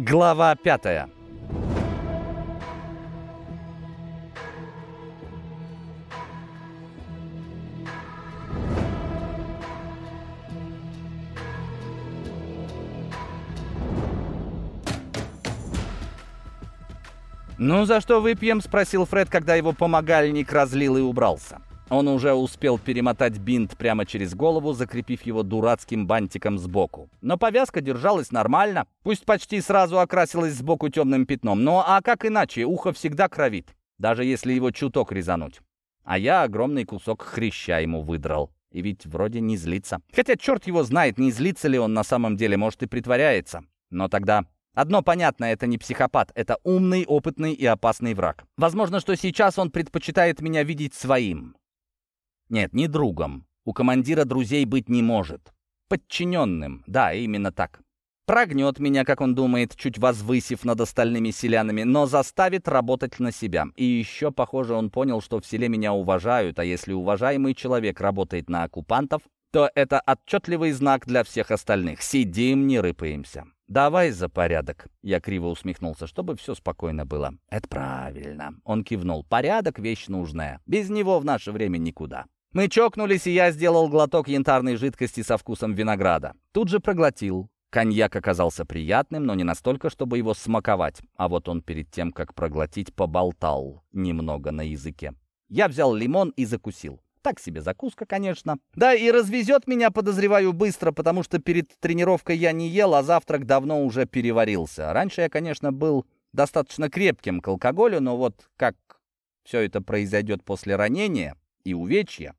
Глава пятая. «Ну, за что выпьем?» — спросил Фред, когда его помогальник разлил и убрался. Он уже успел перемотать бинт прямо через голову, закрепив его дурацким бантиком сбоку. Но повязка держалась нормально, пусть почти сразу окрасилась сбоку темным пятном. Но а как иначе? Ухо всегда кровит, даже если его чуток резануть. А я огромный кусок хряща ему выдрал. И ведь вроде не злится. Хотя черт его знает, не злится ли он на самом деле, может и притворяется. Но тогда Одно понятно, это не психопат, это умный, опытный и опасный враг. Возможно, что сейчас он предпочитает меня видеть своим. Нет, не другом. У командира друзей быть не может. Подчиненным, да, именно так. Прогнет меня, как он думает, чуть возвысив над остальными селянами, но заставит работать на себя. И еще, похоже, он понял, что в селе меня уважают, а если уважаемый человек работает на оккупантов, то это отчетливый знак для всех остальных. Сидим, не рыпаемся. «Давай за порядок», — я криво усмехнулся, чтобы все спокойно было. «Это правильно», — он кивнул. «Порядок — вещь нужная. Без него в наше время никуда». Мы чокнулись, и я сделал глоток янтарной жидкости со вкусом винограда. Тут же проглотил. Коньяк оказался приятным, но не настолько, чтобы его смаковать. А вот он перед тем, как проглотить, поболтал немного на языке. Я взял лимон и закусил. Так себе закуска, конечно. Да, и развезет меня, подозреваю, быстро, потому что перед тренировкой я не ел, а завтрак давно уже переварился. Раньше я, конечно, был достаточно крепким к алкоголю, но вот как все это произойдет после ранения и увечья,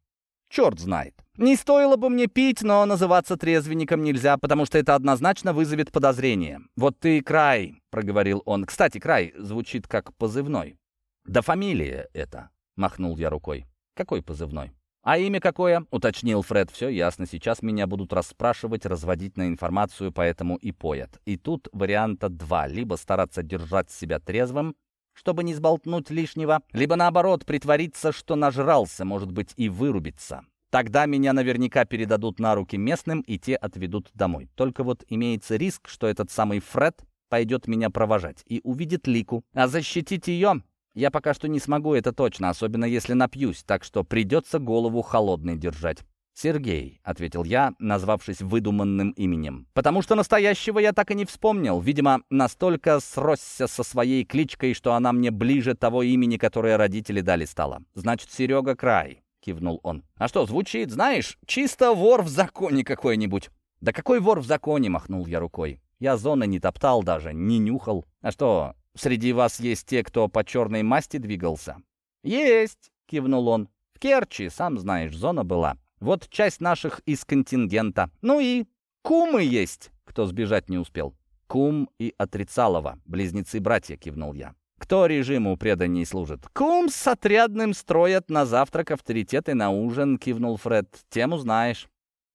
черт знает. Не стоило бы мне пить, но называться трезвенником нельзя, потому что это однозначно вызовет подозрение. «Вот ты Край», — проговорил он. «Кстати, Край звучит как позывной». «Да фамилия это», — махнул я рукой. «Какой позывной?» «А имя какое?» — уточнил Фред. «Все ясно. Сейчас меня будут расспрашивать, разводить на информацию, поэтому и поят. И тут варианта два. Либо стараться держать себя трезвым, чтобы не сболтнуть лишнего, либо наоборот притвориться, что нажрался, может быть, и вырубиться. Тогда меня наверняка передадут на руки местным, и те отведут домой. Только вот имеется риск, что этот самый Фред пойдет меня провожать и увидит Лику. А защитить ее я пока что не смогу, это точно, особенно если напьюсь, так что придется голову холодной держать. «Сергей», — ответил я, назвавшись выдуманным именем. «Потому что настоящего я так и не вспомнил. Видимо, настолько сросся со своей кличкой, что она мне ближе того имени, которое родители дали стала. Значит, Серега Край», — кивнул он. «А что, звучит, знаешь, чисто вор в законе какой-нибудь». «Да какой вор в законе?» — махнул я рукой. «Я зоны не топтал даже, не нюхал. А что, среди вас есть те, кто по черной масти двигался?» «Есть», — кивнул он. «В Керчи, сам знаешь, зона была. Вот часть наших из контингента. Ну и кумы есть, кто сбежать не успел. Кум и Отрицалова, близнецы-братья, кивнул я. Кто режиму преданий служит? Кум с отрядным строят на завтрак авторитеты на ужин, кивнул Фред. Тему знаешь.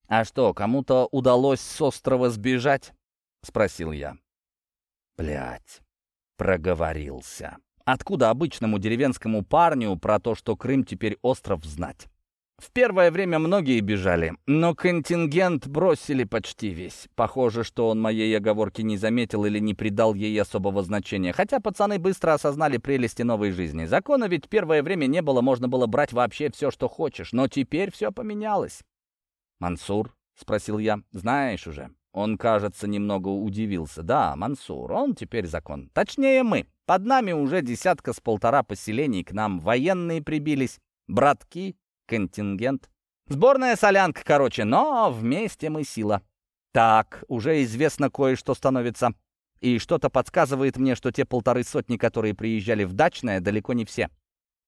А что, кому-то удалось с острова сбежать? Спросил я. Блять, проговорился. Откуда обычному деревенскому парню про то, что Крым теперь остров, знать? В первое время многие бежали, но контингент бросили почти весь. Похоже, что он моей оговорки не заметил или не придал ей особого значения. Хотя пацаны быстро осознали прелести новой жизни. Закона ведь первое время не было, можно было брать вообще все, что хочешь. Но теперь все поменялось. «Мансур?» — спросил я. «Знаешь уже». Он, кажется, немного удивился. «Да, Мансур, он теперь закон. Точнее, мы. Под нами уже десятка с полтора поселений, к нам военные прибились, братки, контингент. Сборная солянка, короче, но вместе мы сила. Так, уже известно кое-что становится. И что-то подсказывает мне, что те полторы сотни, которые приезжали в дачное, далеко не все.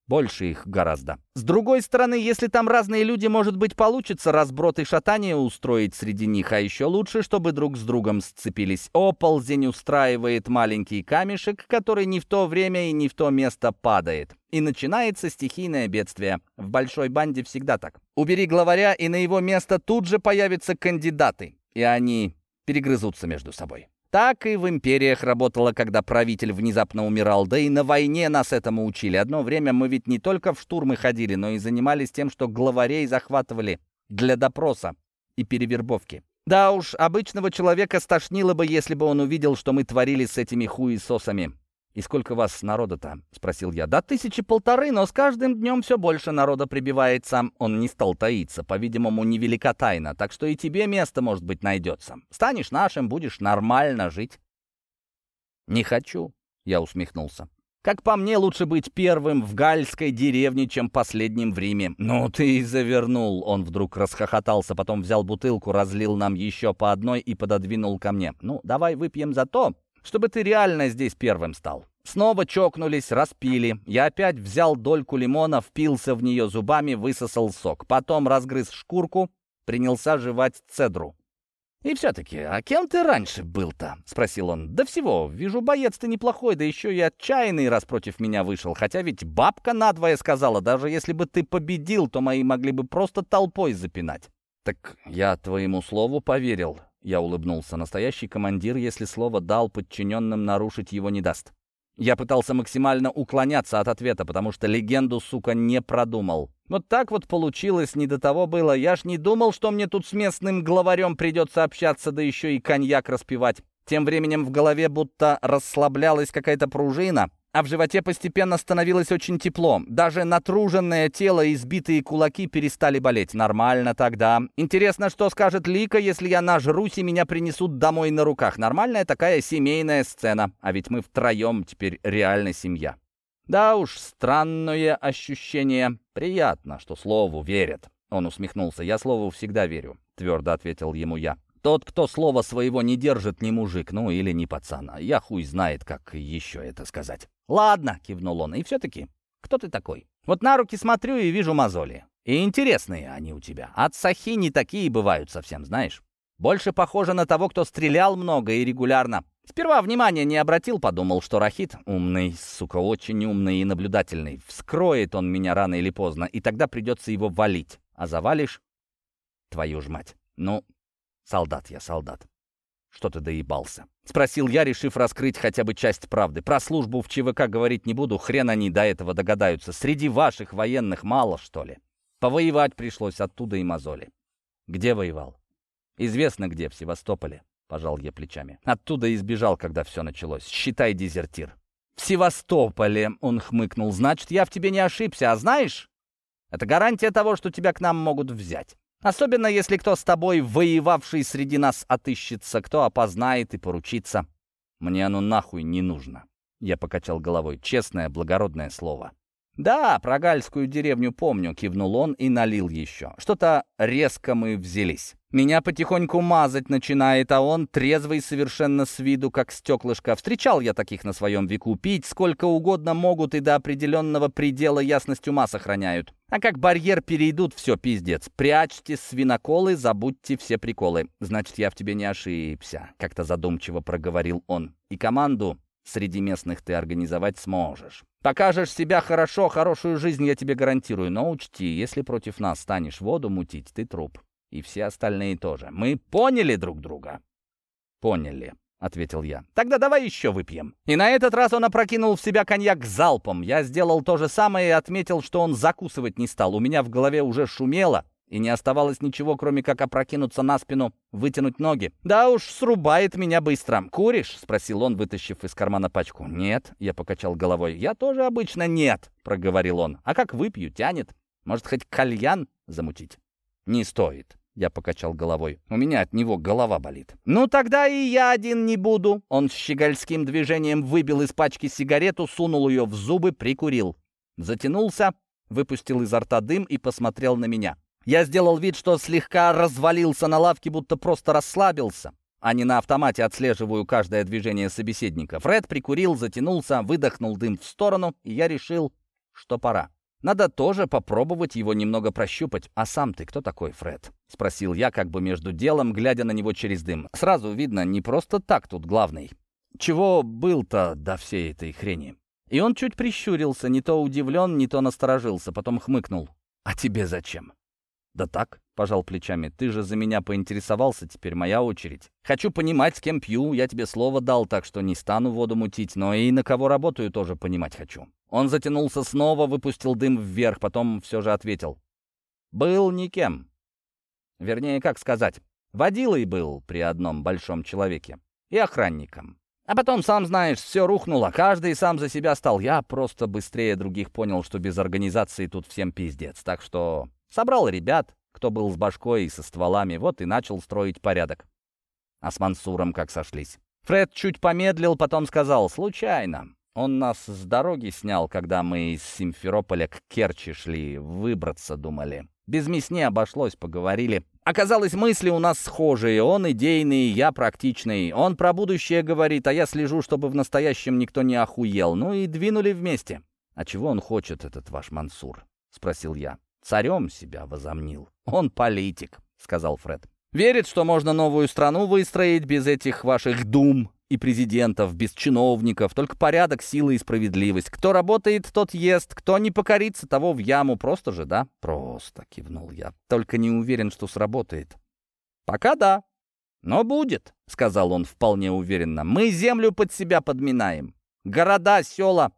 Больше их гораздо. С другой стороны, если там разные люди, может быть, получится разброд и шатание устроить среди них, а еще лучше, чтобы друг с другом сцепились. Оползень устраивает маленький камешек, который не в то время и не в то место падает. И начинается стихийное бедствие. В большой банде всегда так. Убери главаря, и на его место тут же появятся кандидаты. И они перегрызутся между собой. Так и в империях работало, когда правитель внезапно умирал. Да и на войне нас этому учили. Одно время мы ведь не только в штурмы ходили, но и занимались тем, что главарей захватывали для допроса и перевербовки. Да уж, обычного человека стошнило бы, если бы он увидел, что мы творили с этими хуесосами. «И сколько вас народа-то?» — спросил я. «Да тысячи полторы, но с каждым днем все больше народа прибивается». Он не стал таиться, по-видимому, невелика тайна, так что и тебе место, может быть, найдется. Станешь нашим, будешь нормально жить. «Не хочу», — я усмехнулся. «Как по мне, лучше быть первым в гальской деревне, чем последним в Риме». «Ну ты и завернул!» Он вдруг расхохотался, потом взял бутылку, разлил нам еще по одной и пододвинул ко мне. «Ну, давай выпьем за то, чтобы ты реально здесь первым стал». Снова чокнулись, распили. Я опять взял дольку лимона, впился в нее зубами, высосал сок. Потом разгрыз шкурку, принялся жевать цедру. «И все-таки, а кем ты раньше был-то?» — спросил он. «Да всего. Вижу, боец ты неплохой, да еще и отчаянный раз против меня вышел. Хотя ведь бабка надвое сказала, даже если бы ты победил, то мои могли бы просто толпой запинать». «Так я твоему слову поверил», я улыбнулся. Настоящий командир, если слово дал, подчиненным нарушить его не даст. Я пытался максимально уклоняться от ответа, потому что легенду, сука, не продумал. Вот так вот получилось, не до того было. Я ж не думал, что мне тут с местным главарем придется общаться, да еще и коньяк распивать. Тем временем в голове будто расслаблялась какая-то пружина, а в животе постепенно становилось очень тепло. Даже натруженное тело и сбитые кулаки перестали болеть. Нормально тогда. Интересно, что скажет Лика, если я нажрусь и меня принесут домой на руках. Нормальная такая семейная сцена. А ведь мы втроем теперь реально семья. Да уж, странное ощущение. Приятно, что слову верят. Он усмехнулся. «Я слову всегда верю», — твердо ответил ему я. «Тот, кто слова своего не держит, не мужик, ну или не пацан. Я хуй знает, как еще это сказать». «Ладно», — кивнул он, — «и все-таки, кто ты такой? Вот на руки смотрю и вижу мозоли. И интересные они у тебя. От сахи не такие бывают совсем, знаешь. Больше похоже на того, кто стрелял много и регулярно. Сперва внимания не обратил, подумал, что Рахит умный, сука, очень умный и наблюдательный. Вскроет он меня рано или поздно, и тогда придется его валить. А завалишь — твою ж мать. Ну, солдат я, солдат. «Что ты доебался?» — спросил я, решив раскрыть хотя бы часть правды. «Про службу в ЧВК говорить не буду, хрен они до этого догадаются. Среди ваших военных мало, что ли? Повоевать пришлось оттуда и мозоли». «Где воевал?» «Известно где, в Севастополе», — пожал я плечами. «Оттуда избежал, когда все началось. Считай дезертир». «В Севастополе», — он хмыкнул, — «значит, я в тебе не ошибся, а знаешь? Это гарантия того, что тебя к нам могут взять». Особенно, если кто с тобой, воевавший среди нас, отыщется, кто опознает и поручится. Мне оно нахуй не нужно. Я покачал головой. Честное, благородное слово. «Да, про гальскую деревню помню», — кивнул он и налил еще. «Что-то резко мы взялись. Меня потихоньку мазать начинает, а он трезвый совершенно с виду, как стеклышко. Встречал я таких на своем веку. Пить сколько угодно могут и до определенного предела ясность ума сохраняют. А как барьер перейдут, все, пиздец. Прячьте свиноколы, забудьте все приколы. Значит, я в тебе не ошибся», — как-то задумчиво проговорил он. «И команду среди местных ты организовать сможешь. Покажешь себя хорошо, хорошую жизнь я тебе гарантирую, но учти, если против нас станешь воду мутить, ты труп. И все остальные тоже. Мы поняли друг друга?» «Поняли», — ответил я. «Тогда давай еще выпьем». И на этот раз он опрокинул в себя коньяк залпом. Я сделал то же самое и отметил, что он закусывать не стал. У меня в голове уже шумело, и не оставалось ничего, кроме как опрокинуться на спину, вытянуть ноги. «Да уж, срубает меня быстро. Куришь?» — спросил он, вытащив из кармана пачку. «Нет», — я покачал головой. «Я тоже обычно нет», — проговорил он. «А как выпью, тянет. Может, хоть кальян замутить?» «Не стоит», — я покачал головой. «У меня от него голова болит». «Ну, тогда и я один не буду». Он с щегольским движением выбил из пачки сигарету, сунул ее в зубы, прикурил. Затянулся, выпустил изо рта дым и посмотрел на меня. Я сделал вид, что слегка развалился на лавке, будто просто расслабился, а не на автомате отслеживаю каждое движение собеседника. Фред прикурил, затянулся, выдохнул дым в сторону, и я решил, что пора. Надо тоже попробовать его немного прощупать. «А сам ты кто такой, Фред?» — спросил я, как бы между делом, глядя на него через дым. Сразу видно, не просто так тут главный. Чего был-то до всей этой хрени? И он чуть прищурился, не то удивлен, не то насторожился, потом хмыкнул. «А тебе зачем?» «Да так», — пожал плечами, — «ты же за меня поинтересовался, теперь моя очередь. Хочу понимать, с кем пью, я тебе слово дал, так что не стану воду мутить, но и на кого работаю тоже понимать хочу». Он затянулся снова, выпустил дым вверх, потом все же ответил. «Был никем. Вернее, как сказать, Водилой был при одном большом человеке и охранником. А потом, сам знаешь, все рухнуло, каждый сам за себя стал. Я просто быстрее других понял, что без организации тут всем пиздец. Так что собрал ребят, кто был с башкой и со стволами, вот и начал строить порядок. А с Мансуром как сошлись. Фред чуть помедлил, потом сказал «случайно». Он нас с дороги снял, когда мы из Симферополя к Керчи шли, выбраться думали. Без мясни обошлось, поговорили. Оказалось, мысли у нас схожие. Он идейный, я практичный. Он про будущее говорит, а я слежу, чтобы в настоящем никто не охуел. Ну и двинули вместе. «А чего он хочет, этот ваш Мансур?» — спросил я. «Царем себя возомнил. Он политик», — сказал Фред. «Верит, что можно новую страну выстроить без этих ваших дум и президентов, без чиновников, только порядок, сила и справедливость. Кто работает, тот ест, кто не покорится, того в яму. Просто же, да? Просто, кивнул я. Только не уверен, что сработает. Пока да. Но будет, сказал он вполне уверенно. Мы землю под себя подминаем. Города, села,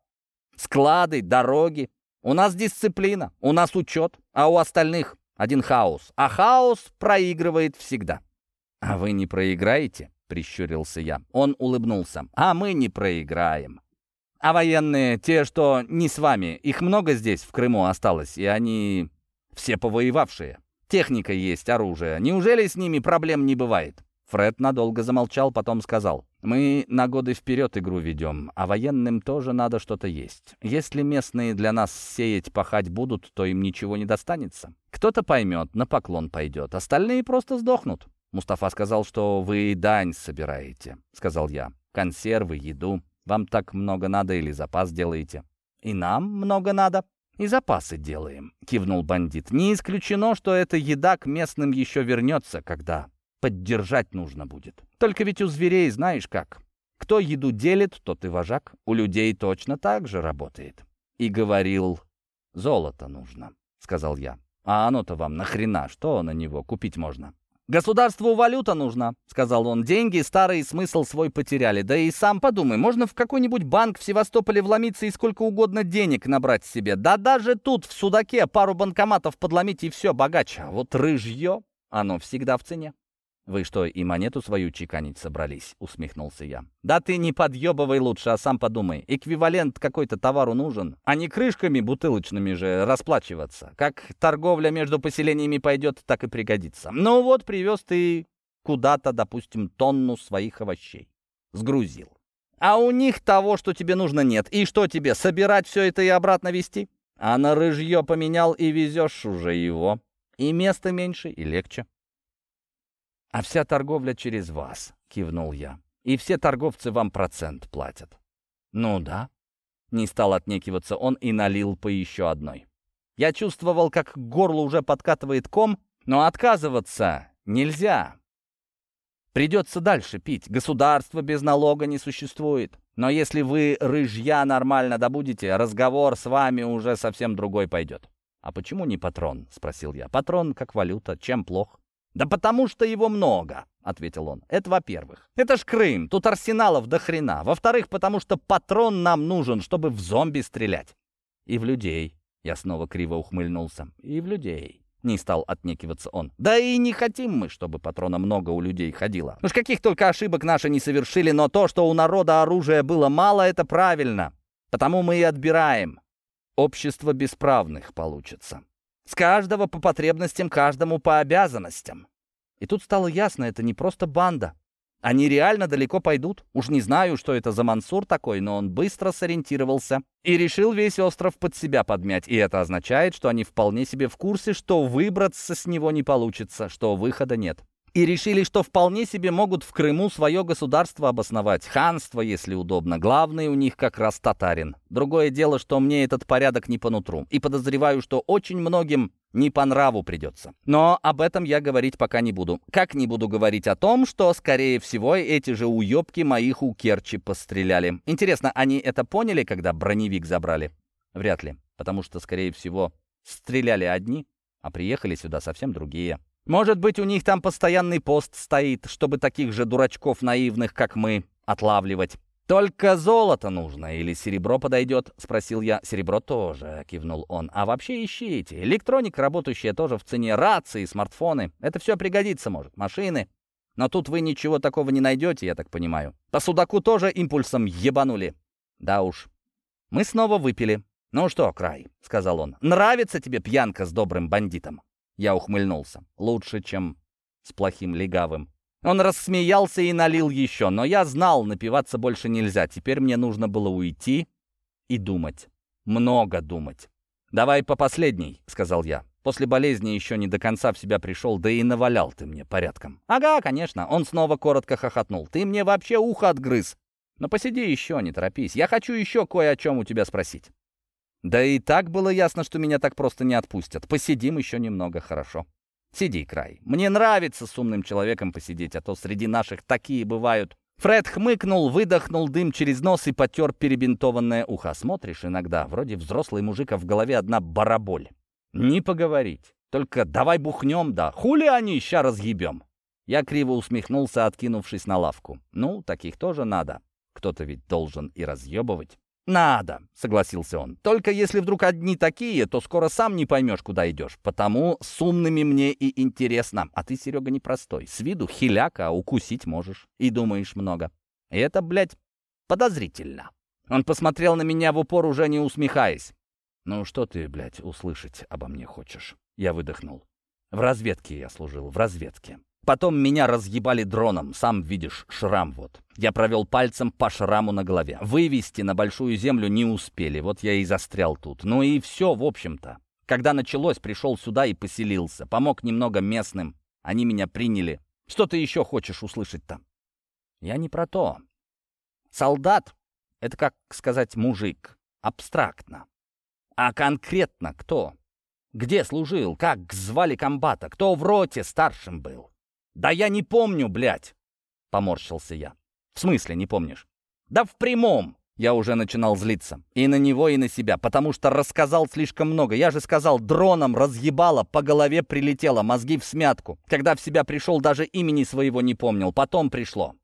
склады, дороги. У нас дисциплина, у нас учет, а у остальных один хаос. А хаос проигрывает всегда. А вы не проиграете? — прищурился я. Он улыбнулся. «А мы не проиграем. А военные, те, что не с вами, их много здесь, в Крыму, осталось, и они все повоевавшие. Техника есть, оружие. Неужели с ними проблем не бывает?» Фред надолго замолчал, потом сказал. «Мы на годы вперед игру ведем, а военным тоже надо что-то есть. Если местные для нас сеять, пахать будут, то им ничего не достанется. Кто-то поймет, на поклон пойдет, остальные просто сдохнут. «Мустафа сказал, что вы дань собираете», — сказал я. «Консервы, еду. Вам так много надо или запас делаете?» «И нам много надо. И запасы делаем», — кивнул бандит. «Не исключено, что эта еда к местным еще вернется, когда поддержать нужно будет. Только ведь у зверей знаешь как. Кто еду делит, тот и вожак. У людей точно так же работает». И говорил, «Золото нужно», — сказал я. «А оно-то вам нахрена? Что на него купить можно?» «Государству валюта нужна», — сказал он. «Деньги старый смысл свой потеряли. Да и сам подумай, можно в какой-нибудь банк в Севастополе вломиться и сколько угодно денег набрать себе. Да даже тут, в Судаке, пару банкоматов подломить и все, богаче. А вот рыжье, оно всегда в цене». «Вы что, и монету свою чеканить собрались?» — усмехнулся я. «Да ты не подъебывай лучше, а сам подумай. Эквивалент какой-то товару нужен, а не крышками бутылочными же расплачиваться. Как торговля между поселениями пойдет, так и пригодится. Ну вот, привез ты куда-то, допустим, тонну своих овощей. Сгрузил. А у них того, что тебе нужно, нет. И что тебе, собирать все это и обратно везти? А на рыжье поменял и везешь уже его. И места меньше, и легче. «А вся торговля через вас», — кивнул я. «И все торговцы вам процент платят». «Ну да». Не стал отнекиваться он и налил по еще одной. Я чувствовал, как к горлу уже подкатывает ком, но отказываться нельзя. Придется дальше пить. Государство без налога не существует. Но если вы рыжья нормально добудете, разговор с вами уже совсем другой пойдет. «А почему не патрон?» — спросил я. «Патрон как валюта. Чем плох?» «Да потому что его много», — ответил он. «Это во-первых. Это ж Крым, тут арсеналов до хрена. Во-вторых, потому что патрон нам нужен, чтобы в зомби стрелять. И в людей». Я снова криво ухмыльнулся. «И в людей». Не стал отнекиваться он. «Да и не хотим мы, чтобы патрона много у людей ходило. Уж каких только ошибок наши не совершили, но то, что у народа оружия было мало, это правильно. Потому мы и отбираем. Общество бесправных получится. С каждого по потребностям, каждому по обязанностям. И тут стало ясно, это не просто банда. Они реально далеко пойдут. Уж не знаю, что это за Мансур такой, но он быстро сориентировался и решил весь остров под себя подмять. И это означает, что они вполне себе в курсе, что выбраться с него не получится, что выхода нет и решили, что вполне себе могут в Крыму свое государство обосновать. Ханство, если удобно. Главный у них как раз татарин. Другое дело, что мне этот порядок не по нутру. И подозреваю, что очень многим не по нраву придется. Но об этом я говорить пока не буду. Как не буду говорить о том, что, скорее всего, эти же уебки моих у Керчи постреляли. Интересно, они это поняли, когда броневик забрали? Вряд ли. Потому что, скорее всего, стреляли одни, а приехали сюда совсем другие. Может быть, у них там постоянный пост стоит, чтобы таких же дурачков наивных, как мы, отлавливать. «Только золото нужно или серебро подойдет?» — спросил я. «Серебро тоже», — кивнул он. «А вообще ищите. Электроника, работающая тоже в цене. Рации, смартфоны. Это все пригодится может. Машины. Но тут вы ничего такого не найдете, я так понимаю. По судаку тоже импульсом ебанули». «Да уж». Мы снова выпили. «Ну что, Край», — сказал он, — «нравится тебе пьянка с добрым бандитом?» Я ухмыльнулся. «Лучше, чем с плохим легавым». Он рассмеялся и налил еще, но я знал, напиваться больше нельзя. Теперь мне нужно было уйти и думать. Много думать. «Давай по последней», — сказал я. «После болезни еще не до конца в себя пришел, да и навалял ты мне порядком». «Ага, конечно». Он снова коротко хохотнул. «Ты мне вообще ухо отгрыз. Но посиди еще, не торопись. Я хочу еще кое о чем у тебя спросить». Да и так было ясно, что меня так просто не отпустят. Посидим еще немного, хорошо. Сиди, край. Мне нравится с умным человеком посидеть, а то среди наших такие бывают. Фред хмыкнул, выдохнул дым через нос и потер перебинтованное ухо. Смотришь иногда, вроде взрослый мужик, а в голове одна бараболь. Не поговорить. Только давай бухнем, да. Хули они, ща разъебем. Я криво усмехнулся, откинувшись на лавку. Ну, таких тоже надо. Кто-то ведь должен и разъебывать. «Надо», — согласился он. «Только если вдруг одни такие, то скоро сам не поймешь, куда идешь. Потому с умными мне и интересно. А ты, Серега, непростой. С виду хиляка, а укусить можешь. И думаешь много. И это, блядь, подозрительно». Он посмотрел на меня в упор, уже не усмехаясь. «Ну что ты, блядь, услышать обо мне хочешь?» Я выдохнул. «В разведке я служил, в разведке. Потом меня разъебали дроном, сам видишь, шрам вот. Я провел пальцем по шраму на голове. Вывести на большую землю не успели, вот я и застрял тут. Ну и все, в общем-то. Когда началось, пришел сюда и поселился. Помог немного местным. Они меня приняли. Что ты еще хочешь услышать-то? Я не про то. Солдат — это, как сказать, мужик. Абстрактно. А конкретно кто? Где служил? Как звали комбата? Кто в роте старшим был? «Да я не помню, блядь!» — поморщился я. «В смысле не помнишь?» «Да в прямом!» Я уже начинал злиться. И на него, и на себя, потому что рассказал слишком много. Я же сказал, дроном разъебало, по голове прилетело, мозги в смятку. Когда в себя пришел, даже имени своего не помнил. Потом пришло.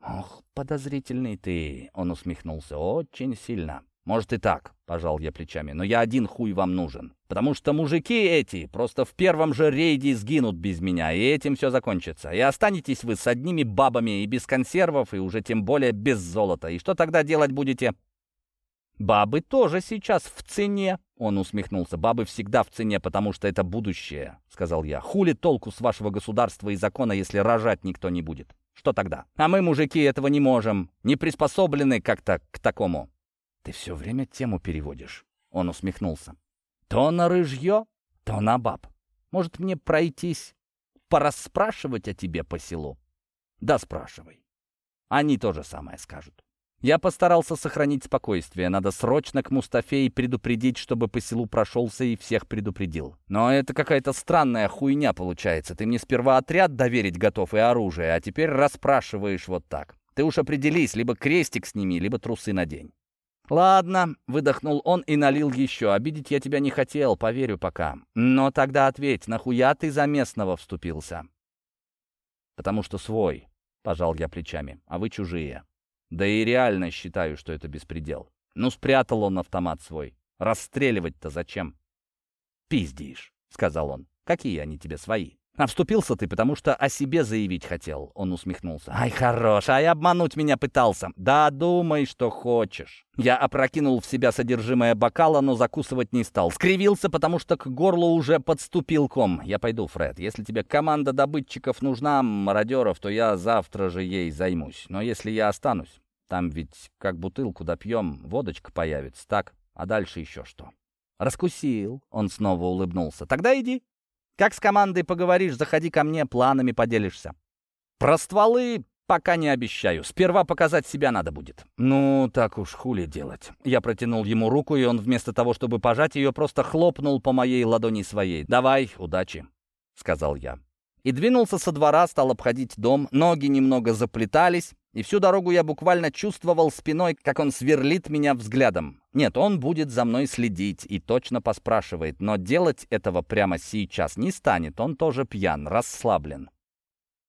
«Ох, подозрительный ты!» — он усмехнулся. «Очень сильно. «Может и так», — пожал я плечами, «но я один хуй вам нужен. Потому что мужики эти просто в первом же рейде сгинут без меня, и этим все закончится. И останетесь вы с одними бабами и без консервов, и уже тем более без золота. И что тогда делать будете?» «Бабы тоже сейчас в цене», — он усмехнулся. «Бабы всегда в цене, потому что это будущее», — сказал я. «Хули толку с вашего государства и закона, если рожать никто не будет? Что тогда? А мы, мужики, этого не можем, не приспособлены как-то к такому». «Ты все время тему переводишь», — он усмехнулся. «То на рыжье, то на баб. Может, мне пройтись, порасспрашивать о тебе по селу?» «Да, спрашивай. Они то же самое скажут». Я постарался сохранить спокойствие. Надо срочно к Мустафе и предупредить, чтобы по селу прошелся и всех предупредил. Но это какая-то странная хуйня получается. Ты мне сперва отряд доверить готов и оружие, а теперь расспрашиваешь вот так. Ты уж определись, либо крестик сними, либо трусы надень. «Ладно», — выдохнул он и налил еще. «Обидеть я тебя не хотел, поверю пока. Но тогда ответь, нахуя ты за местного вступился?» «Потому что свой», — пожал я плечами, — «а вы чужие. Да и реально считаю, что это беспредел. Ну, спрятал он автомат свой. Расстреливать-то зачем?» «Пиздишь», — сказал он. «Какие они тебе свои?» «А вступился ты, потому что о себе заявить хотел», — он усмехнулся. «Ай, хорош, ай, обмануть меня пытался. Да думай, что хочешь». Я опрокинул в себя содержимое бокала, но закусывать не стал. Скривился, потому что к горлу уже подступил ком. «Я пойду, Фред. Если тебе команда добытчиков нужна, мародеров, то я завтра же ей займусь. Но если я останусь, там ведь как бутылку допьем, водочка появится, так? А дальше еще что?» «Раскусил», — он снова улыбнулся. «Тогда иди». Как с командой поговоришь, заходи ко мне, планами поделишься. Про стволы пока не обещаю. Сперва показать себя надо будет. Ну, так уж хули делать. Я протянул ему руку, и он вместо того, чтобы пожать ее, просто хлопнул по моей ладони своей. «Давай, удачи», — сказал я и двинулся со двора, стал обходить дом. Ноги немного заплетались, и всю дорогу я буквально чувствовал спиной, как он сверлит меня взглядом. Нет, он будет за мной следить и точно поспрашивает, но делать этого прямо сейчас не станет, он тоже пьян, расслаблен.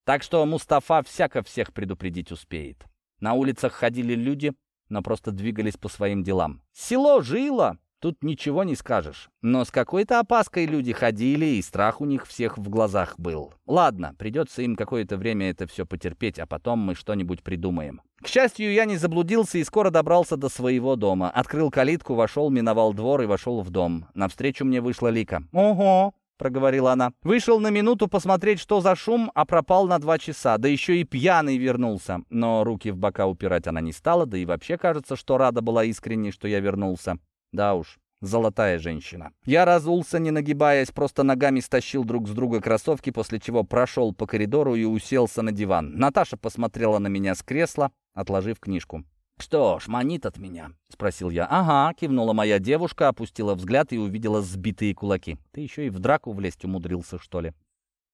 Так что Мустафа всяко всех предупредить успеет. На улицах ходили люди, но просто двигались по своим делам. Село жило, Тут ничего не скажешь. Но с какой-то опаской люди ходили, и страх у них всех в глазах был. Ладно, придется им какое-то время это все потерпеть, а потом мы что-нибудь придумаем. К счастью, я не заблудился и скоро добрался до своего дома. Открыл калитку, вошел, миновал двор и вошел в дом. Навстречу мне вышла Лика. «Ого!» — проговорила она. «Вышел на минуту посмотреть, что за шум, а пропал на два часа. Да еще и пьяный вернулся». Но руки в бока упирать она не стала, да и вообще кажется, что рада была искренне, что я вернулся. Да уж, золотая женщина. Я разулся, не нагибаясь, просто ногами стащил друг с друга кроссовки, после чего прошел по коридору и уселся на диван. Наташа посмотрела на меня с кресла, отложив книжку. «Что ж, манит от меня?» — спросил я. «Ага», — кивнула моя девушка, опустила взгляд и увидела сбитые кулаки. «Ты еще и в драку влезть умудрился, что ли?»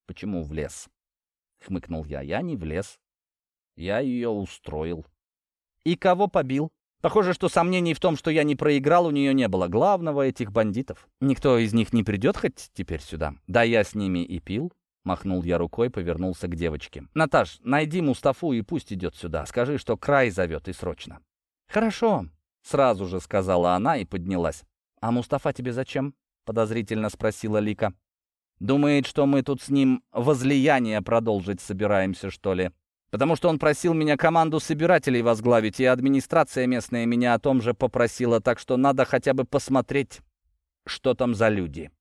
«Почему влез?» — хмыкнул я. «Я не влез. Я ее устроил». «И кого побил?» Похоже, что сомнений в том, что я не проиграл, у нее не было. Главного этих бандитов. Никто из них не придет хоть теперь сюда? Да я с ними и пил. Махнул я рукой, повернулся к девочке. «Наташ, найди Мустафу и пусть идет сюда. Скажи, что край зовет и срочно». «Хорошо», — сразу же сказала она и поднялась. «А Мустафа тебе зачем?» — подозрительно спросила Лика. «Думает, что мы тут с ним возлияние продолжить собираемся, что ли?» Потому что он просил меня команду собирателей возглавить, и администрация местная меня о том же попросила, так что надо хотя бы посмотреть, что там за люди.